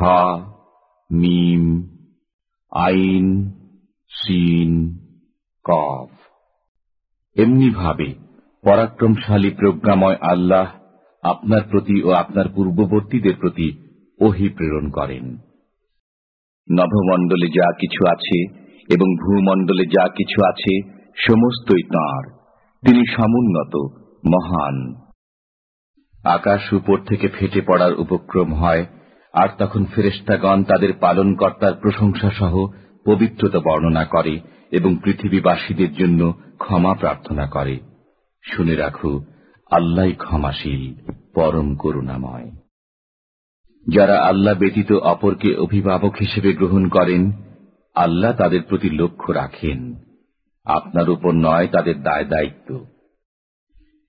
হা, মিম, আইন সিন কফ। এমনি ভাবে পরাক্রমশালী প্রজ্ঞাময় আল্লাহ আপনার প্রতি ও আপনার পূর্ববর্তীদের প্রতি ওহি প্রেরণ করেন। নভমণ্ডলে যা কিছু আছে এবং ভূমণ্ডলে যা কিছু আছে সমস্তই তাঁর। তিনি সমুন্নত, মহান। আকাশ উপর থেকে ফেটে পড়ার উপক্রম হয় আর তখন ফেরেস্তাগণ তাদের পালনকর্তার প্রশংসা সহ পবিত্রতা বর্ণনা করে এবং পৃথিবীবাসীদের জন্য ক্ষমা প্রার্থনা করে। শুনে রাখো, আল্লাহ ক্ষমাশীল, পরম করুণাময়। যারা আল্লাহ ব্যতীত অপরকে অভিভাবক হিসেবে গ্রহণ করেন, আল্লাহ তাদের প্রতি লক্ষ্য রাখেন। আপনার উপর নয়, তাদের দায় দায়িত্ব।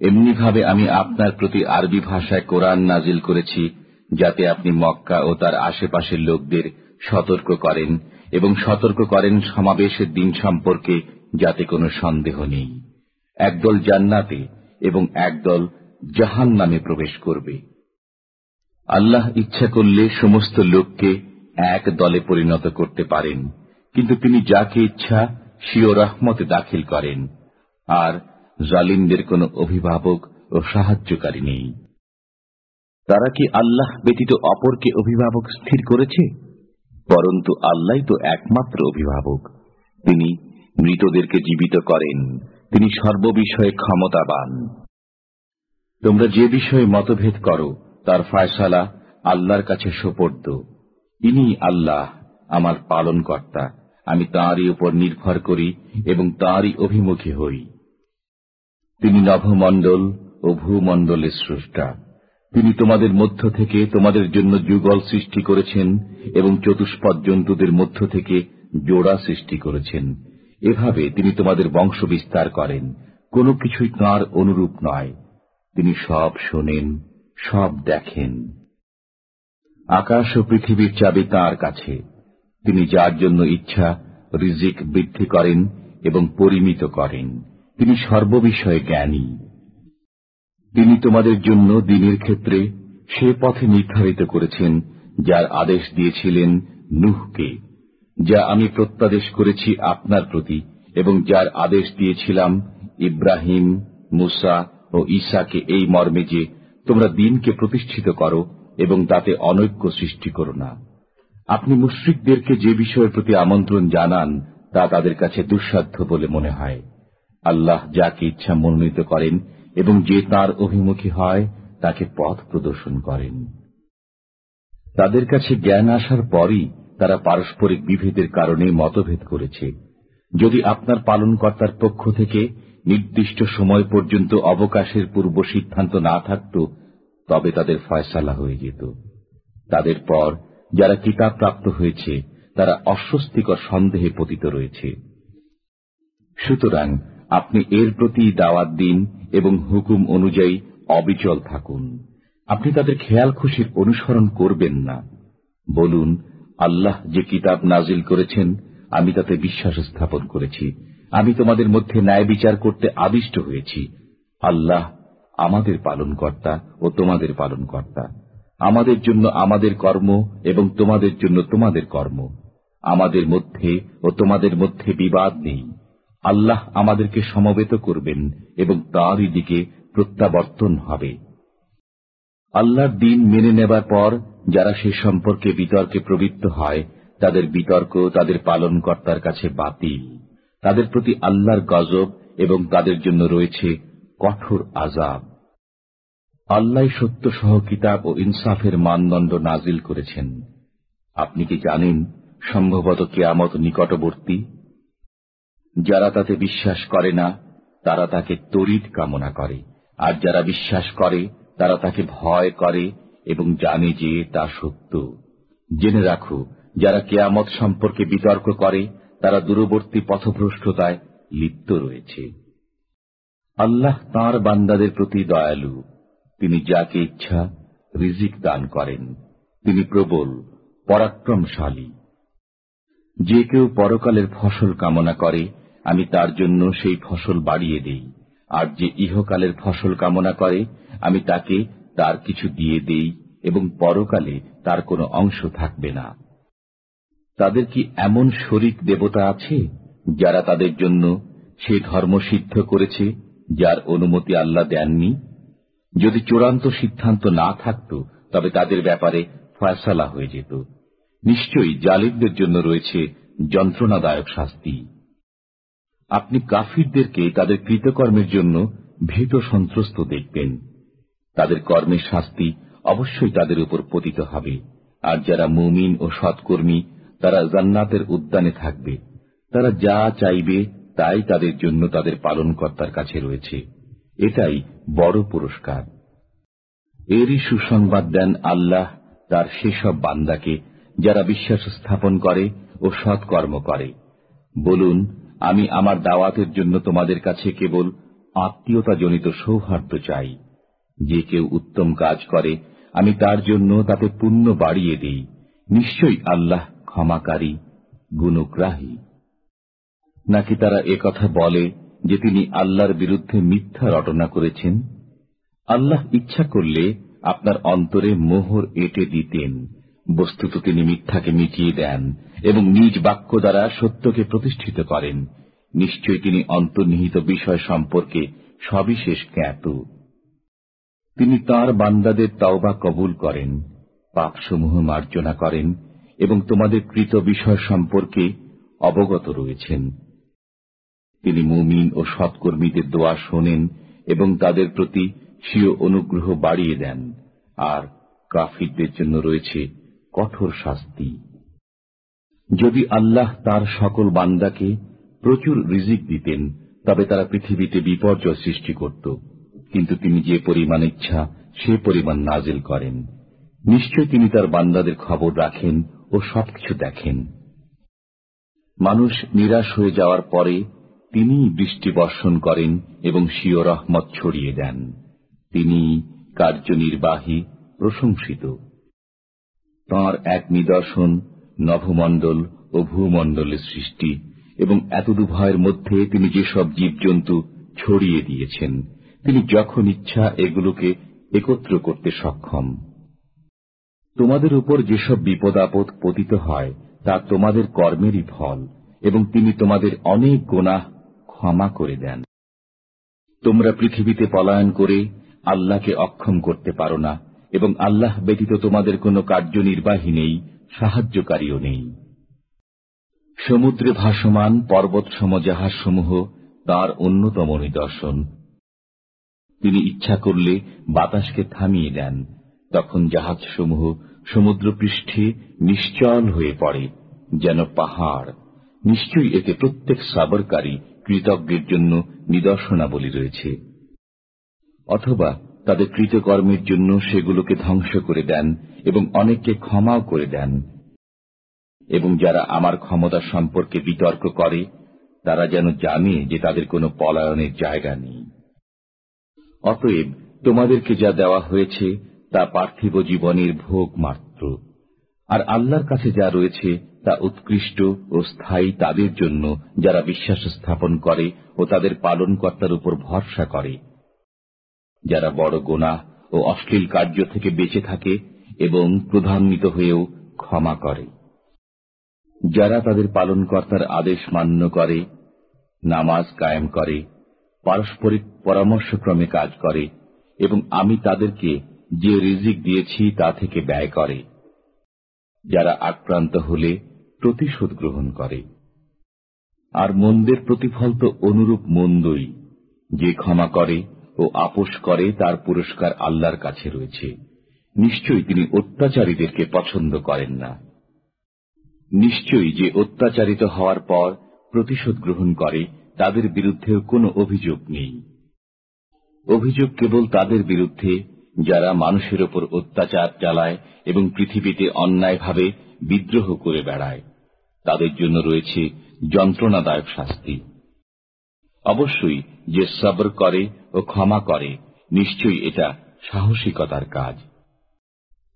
এমনিভাবে আমি আপনার প্রতি আরবি ভাষায় কোরআন নাজিল করেছি যাতে আপনি মক্কা ও তার আশেপাশের লোকদের সতর্ক করেন এবং সতর্ক করেন সমাবেশের দিন সম্পর্কে যাতে কোনো সন্দেহ নেই। একদল জান্নাতে এবং একদল জাহান নামে প্রবেশ করবে। আল্লাহ ইচ্ছা করলে সমস্ত লোককে এক দলে পরিণত করতে পারেন, কিন্তু তিনি যাকে ইচ্ছা সিও রহমতে দাখিল করেন, আর জালিমদের কোনো অভিভাবক ও সাহায্যকারী নেই। তারা কি আল্লাহ ব্যতীত অপরকে অভিভাবক স্থির করেছে? পরন্তু আল্লাহ তো একমাত্র অভিভাবক। তিনি মৃতদেরকে জীবিত করেন। তিনি সর্ববিষয়ে ক্ষমতাবান। তোমরা যে বিষয়ে মতভেদ করো, তার ফায়সালা আল্লাহর কাছে সোপর্দ। ইনি আল্লাহ, আমার পালন কর্তা আমি তাঁরই উপর নির্ভর করি এবং তাঁরই অভিমুখী হই। তিনি নভমণ্ডল ও ভূমণ্ডলের স্রষ্টা। তিনি তোমাদের মধ্য থেকে তোমাদের জন্য যুগল সৃষ্টি করেছেন এবং চতুষ্পদ জন্তুদের মধ্য থেকে জোড়া সৃষ্টি করেছেন। এভাবে তিনি তোমাদের বংশ বিস্তার করেন। কোনো কিছুই তাঁর অনুরূপ নয়। তিনি সব শোনেন, সব দেখেন। আকাশ ও পৃথিবীর চাবি তাঁর কাছে। তিনি যার জন্য ইচ্ছা, রিজিক বৃদ্ধি করেন এবং পরিমিত করেন। তিনি সর্ববিষয়ে জ্ঞানী। তিনি তোমাদের জন্য দিনের ক্ষেত্রে সে পথে নির্ধারিত করেছেন, যার আদেশ দিয়েছিলেন নুহকে, যা আমি প্রত্যাদেশ করেছি আপনার প্রতি, এবং যার আদেশ দিয়েছিলাম ইব্রাহিম, মুসা ও ঈসাকে এই মর্মে যে, তোমরা দিনকে প্রতিষ্ঠিত করো এবং তাতে অনৈক্য সৃষ্টি করো না। আপনি মুশ্রিকদেরকে যে বিষয়ের প্রতি আমন্ত্রণ জানান, তা তাদের কাছে দুঃসাধ্য বলে মনে হয়। আল্লাহ যাকে ইচ্ছা মনোনীত করেন এবং যে তার অভিমুখী হয়, তাকে পথ প্রদর্শন করেন। তাদের কাছে জ্ঞান আসার পরই তারা পারস্পরিক বিভেদের কারণে মতভেদ করেছে। যদি আপনার পালনকর্তার পক্ষ থেকে নির্দিষ্ট সময় পর্যন্ত অবকাশের পূর্ব সিদ্ধান্ত না থাকত, তবে তাদের ফয়সালা হয়ে যেত। তাদের পর যারা কিতাব প্রাপ্ত হয়েছে, তারা অস্বস্তিকর সন্দেহে পতিত রয়েছে। সুতরাং আপনি এর প্রতি দাওয়াত দিন এবং হুকুম অনুযায়ী অবিচল থাকুন। আপনি তাদের খেয়াল খুশির অনুসরণ করবেন না। বলুন, আল্লাহ যে কিতাব নাজিল করেছেন, আমি তাতে বিশ্বাস স্থাপন করেছি। আমি তোমাদের মধ্যে ন্যায় বিচার করতে আদিষ্ট হয়েছি। আল্লাহ আমাদের পালন কর্তা ও তোমাদের পালন কর্তা আমাদের জন্য আমাদের কর্ম এবং তোমাদের জন্য তোমাদের কর্ম। আমাদের মধ্যে ও তোমাদের মধ্যে বিবাদ নেই। আল্লাহ আমাদেরকে সমবেত করবেন এবং তাঁরই দিকে প্রত্যাবর্তন হবে। আল্লাহর দিন মেনে নেবার পর যারা সে সম্পর্কে বিতর্কে প্রবৃত্ত হয়, তাদের বিতর্ক তাদের পালনকর্তার কাছে বাতিল। তাদের প্রতি আল্লাহর গজব এবং তাদের জন্য রয়েছে কঠোর আজাব আল্লাহ সত্য সহ কিতাব ও ইনসাফের মানদণ্ড নাজিল করেছেন। আপনি কি জানেন, সম্ভবত কেয়ামত নিকটবর্তী? যারা তাতে বিশ্বাস করে না, তারা তাকে তড়িৎ কামনা করে। আর যারা বিশ্বাস করে, তারা তাকে ভয় করে এবং জানে যে তা সত্য। জেনে রাখো, যারা কেয়ামত সম্পর্কে বিতর্ক করে, তারা দূরবর্তী পথভ্রষ্টতায় লিপ্ত রয়েছে। আল্লাহ তাঁর বান্দাদের প্রতি দয়ালু। তিনি যাকে ইচ্ছা, রিজিক দান করেন। তিনি প্রবল, পরাক্রমশালী। যে কেউ পরকালের ফসল কামনা করে, আমি তার জন্য সেই ফসল বাড়িয়ে দেই। আর যে ইহকালের ফসল কামনা করে, আমি তাকে তার কিছু দিয়ে দেই এবং পরকালে তার কোনো অংশ থাকবে না। তাদের কি এমন শরিক দেবতা আছে, যারা তাদের জন্য সে ধর্ম সিদ্ধ করেছে, যার অনুমতি আল্লাহ দেননি? যদি চূড়ান্ত সিদ্ধান্ত না থাকত, তবে তাদের ব্যাপারে ফয়সালা হয়ে যেত। নিশ্চয়ই জালিমদের জন্য রয়েছে যন্ত্রণাদায়ক শাস্তি। আপনি কাফিরদেরকে তাদের কৃতকর্মের জন্য ভীত সন্ত্রস্ত দেখবেন। তাদের কর্মের শাস্তি অবশ্যই তাদের উপর পতিত হবে। আর যারা মুমিন ও সৎকর্মী, তারা জান্নাতের উদ্যানে থাকবে। তারা যা চাইবে, তাই তাদের জন্য তাদের পালনকর্তার কাছে রয়েছে। এটাই বড় পুরস্কার। এরই সুসংবাদ দেন আল্লাহ তার সেসব বান্দাকে যারা বিশ্বাস স্থাপন করে ও সৎকর্ম করে। বলুন, আমি আমার দাওয়াতের জন্য তোমাদের কাছে কেবল আত্মীয়তাজনিত সৌহার্দ্য চাই। যে কেউ উত্তম কাজ করে, আমি তার জন্য তাতে পুণ্য বাড়িয়ে দিই। নিশ্চয়ই আল্লাহ ক্ষমাকারী, গুণগ্রাহী। নাকি তারা একথা বলে যে তিনি আল্লাহর বিরুদ্ধে মিথ্যা রটনা করেছেন? আল্লাহ ইচ্ছা করলে আপনার অন্তরে মোহর এটে দিতেন। বস্তুত তিনি মিথ্যাকে মিটিয়ে দেন এবং নিজ বাক্য দ্বারা সত্যকে প্রতিষ্ঠিত করেন। নিশ্চয় তিনি অন্তর্নিহিত বিষয় সম্পর্কে সবিশেষ জ্ঞাত। তিনি তার বান্দাদের তাওবা কবুল করেন, পাপসমূহ মার্জনা করেন এবং তোমাদের কৃত বিষয় সম্পর্কে অবগত রয়েছেন। তিনি মুমিন ও সৎকর্মীদের দোয়া শোনেন এবং তাদের প্রতি স্বীয় অনুগ্রহ বাড়িয়ে দেন। আর কাফিরদের জন্য রয়েছে কঠোর শাস্তি। যদি আল্লাহ তার সকল বান্দাকে প্রচুর রিজিক দিতেন, তবে তারা পৃথিবীতে বিপর্যয় সৃষ্টি করত। কিন্তু তিনি যে পরিমাণ ইচ্ছা, সে পরিমাণ নাজিল করেন। নিশ্চয় তিনি তার বান্দাদের খবর রাখেন ও সবকিছু দেখেন। মানুষ নিরাশ হয়ে যাওয়ার পরে তিনি বৃষ্টি বর্ষণ করেন এবং স্বীয় রহমত ছড়িয়ে দেন। তিনি কার্যনির্বাহী, প্রশংসিত। তাঁর এক নিদর্শন, নভমণ্ডল ও ভূমণ্ডলের সৃষ্টি এবং এতদুভয়ের মধ্যে তিনি যেসব জীবজন্তু ছড়িয়ে দিয়েছেন, তিনি যখন ইচ্ছা এগুলোকে একত্র করতে সক্ষম। তোমাদের উপর যেসব বিপদ আপদ পতিত হয়, তা তোমাদের কর্মেরই ফল এবং তিনি তোমাদের অনেক গোনাহ ক্ষমা করে দেন। তোমরা পৃথিবীতে পলায়ন করে আল্লাহকে অক্ষম করতে পারো না এবং আল্লাহ ব্যতীত তোমাদের কোনো কার্যনির্বাহী নেই, সাহায্যকারীও নেই। সমুদ্রে ভাসমান পর্বত সম জাহাজসমূহ তাঁর অন্যতম নিদর্শন। তিনি ইচ্ছা করলে বাতাসকে থামিয়ে দেন, তখন জাহাজসমূহ সমুদ্রপৃষ্ঠে নিশ্চল হয়ে পড়ে, যেন পাহাড়। নিশ্চয়ই এতে প্রত্যেক সাবরকারী কৃতজ্ঞের জন্য নিদর্শনাবলী রয়েছে। অথবা তাদের কৃতকর্মের জন্য সেগুলোকে ধ্বংস করে দেন এবং অনেককে ক্ষমাও করে দেন। এবং যারা আমার ক্ষমতা সম্পর্কে বিতর্ক করে, তারা যেন জানে যে তাদের কোনো পলায়নের জায়গা নেই। অতএব তোমাদেরকে যা দেওয়া হয়েছে, তা পার্থিব জীবনের ভোগ মাত্র। আর আল্লাহর কাছে যা রয়েছে, তা উৎকৃষ্ট ও স্থায়ী তাদের জন্য, যারা বিশ্বাস স্থাপন করে ও তাদের পালনকর্তার উপর ভরসা করে। যারা বড় গোনা ও অশ্লীল কার্য থেকে বেঁচে থাকে এবং প্রধান্বিত হয়েও ক্ষমা করে। যারা তাদের পালনকর্তার আদেশ মান্য করে, নামাজ কায়েম করে, পারস্পরিক পরামর্শক্রমে কাজ করে এবং আমি তাদেরকে যে রিজিক দিয়েছি তা থেকে ব্যয় করে। যারা আক্রান্ত হলে প্রতিশোধ গ্রহণ করে। আর মন্দের প্রতিফল তো অনুরূপ মন্দই, যে ক্ষমা করে ও আপোষ করে তার পুরস্কার আল্লাহর কাছে রয়েছে। নিশ্চয়ই তিনি অত্যাচারীদেরকে পছন্দ করেন না। নিশ্চয়ই যে অত্যাচারিত হওয়ার পর প্রতিশোধ গ্রহণ করে, তাদের বিরুদ্ধেও কোনো অভিযোগ নেই। অভিযোগ কেবল তাদের বিরুদ্ধে, যারা মানুষের ওপর অত্যাচার চালায় এবং পৃথিবীতে অন্যায়ভাবে বিদ্রোহ করে বেড়ায়। তাদের জন্য রয়েছে যন্ত্রণাদায়ক শাস্তি। অবশ্যই যে সবর করে ও ক্ষমা করে, নিশ্চয়ই এটা সাহসিকতার কাজ।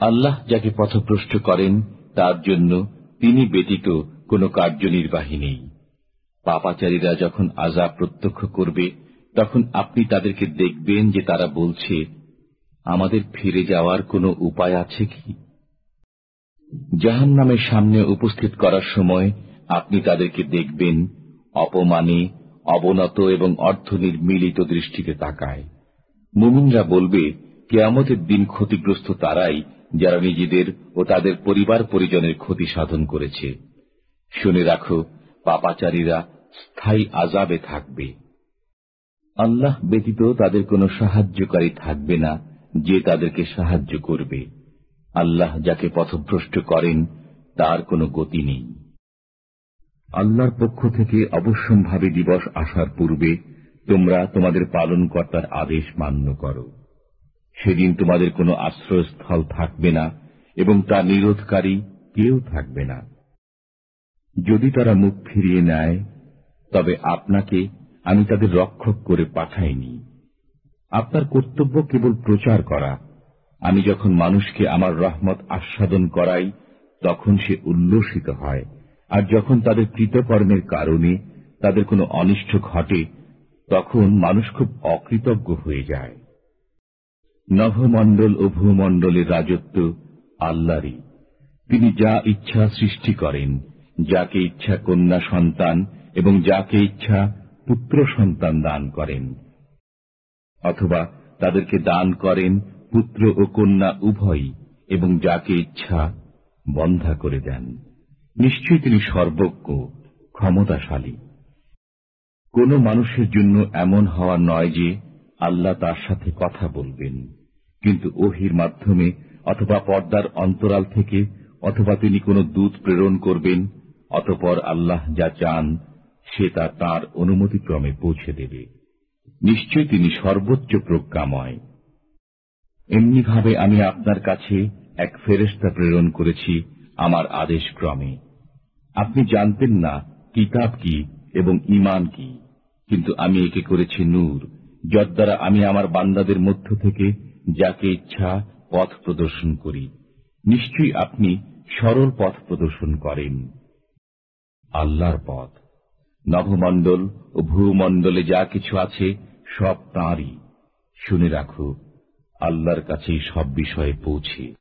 আল্লাহ যাকে পথভ্রষ্ট করেন, তার জন্য তিনি ব্যতীত কোনো কার্যনির্বাহী নেই। পাপাচারীরা যখন আজাব প্রত্যক্ষ করবে, তখন আপনি তাদেরকে দেখবেন যে তারা বলছে, আমাদের ফিরে যাওয়ার কোনো উপায় আছে কি? জাহান নামের সামনে উপস্থিত করার সময় আপনি তাদেরকে দেখবেন, অপমানে অবনত এবং অর্থনির্মিলিত দৃষ্টিতে তাকায়। মুমিনরা বলবে, কেয়ামতের দিন ক্ষতিগ্রস্ত তারাই যারা নিজেদের ও তাদের পরিবার পরিজনের ক্ষতি সাধন করেছে। শুনে রাখো, পাপাচারীরা স্থায়ী আজাবে থাকবে। আল্লাহ ব্যতীত তাদের কোনো সাহায্যকারী থাকবে না যে তাদেরকে সাহায্য করবে। আল্লাহ যাকে পথভ্রষ্ট করেন, তার কোনো গতি নেই। আল্লাহর পক্ষ থেকে অবশ্যম্ভাবী দিবস আসার পূর্বে তোমরা তোমাদের পালনকর্তার আদেশ মান্য করো। সেদিন তোমাদের কোনো আশ্রয়স্থল থাকবে না এবং তা নিরোধকারী কেউ থাকবে না। যদি তারা মুখ ফিরিয়ে নেয়, তবে আপনাকে আমি তাদের রক্ষক করে পাঠাইনি। আপনার কর্তব্য কেবল প্রচার করা। আমি যখন মানুষকে আমার রহমত আস্বাদন করাই, তখন সে উল্লসিত হয়। আর যখন তাদের কৃতকর্মের কারণে তাদের কোনো অনিষ্ট ঘটে, তখন মানুষ খুব অকৃতজ্ঞ হয়ে যায়। নভমণ্ডল ও ভূমণ্ডলের রাজত্ব আল্লাহরই তিনি যা ইচ্ছা সৃষ্টি করেন, যাকে ইচ্ছা কন্যা সন্তান এবং যাকে ইচ্ছা পুত্র সন্তান দান করেন, অথবা তাদেরকে দান করেন পুত্র ও কন্যা উভয়ই এবং যাকে ইচ্ছা বন্ধা করে দেন। নিশ্চয়ই তিনি সর্বজ্ঞ, ক্ষমতাশালী। কোন মানুষের জন্য এমন হওয়া নয় যে আল্লাহ তার সাথে কথা বলবেন, কিন্তু ওহির মাধ্যমে অথবা পর্দার অন্তরাল থেকে অথবা তিনি কোনো দূত প্রেরণ করবেন, অতপর আল্লাহ যা চান, সে তা তাঁর অনুমতিক্রমে পৌঁছে দেবে। নিশ্চয় তিনি সর্বোচ্চ প্রজ্ঞাময়। এমনিভাবে আমি আপনার কাছে এক ফেরেস্তা প্রেরণ করেছি আমার আদেশ ক্রমে আপনি জানতেন না কিতাব কি এবং ইমান কি। কিন্তু আমি একে করেছি নূর যদ্বারা আমি আমার বান্দাদের মধ্য থেকে যাকে ইচ্ছা পথ প্রদর্শন করি। নিশ্চয়ই আপনি সরল পথ প্রদর্শন করেন। আল্লাহর পথ। নভমণ্ডল ও ভূমণ্ডলে যা কিছু আছে সব তাঁরই। শুনে রাখো, আল্লাহর কাছেই সব বিষয়ে পৌঁছে।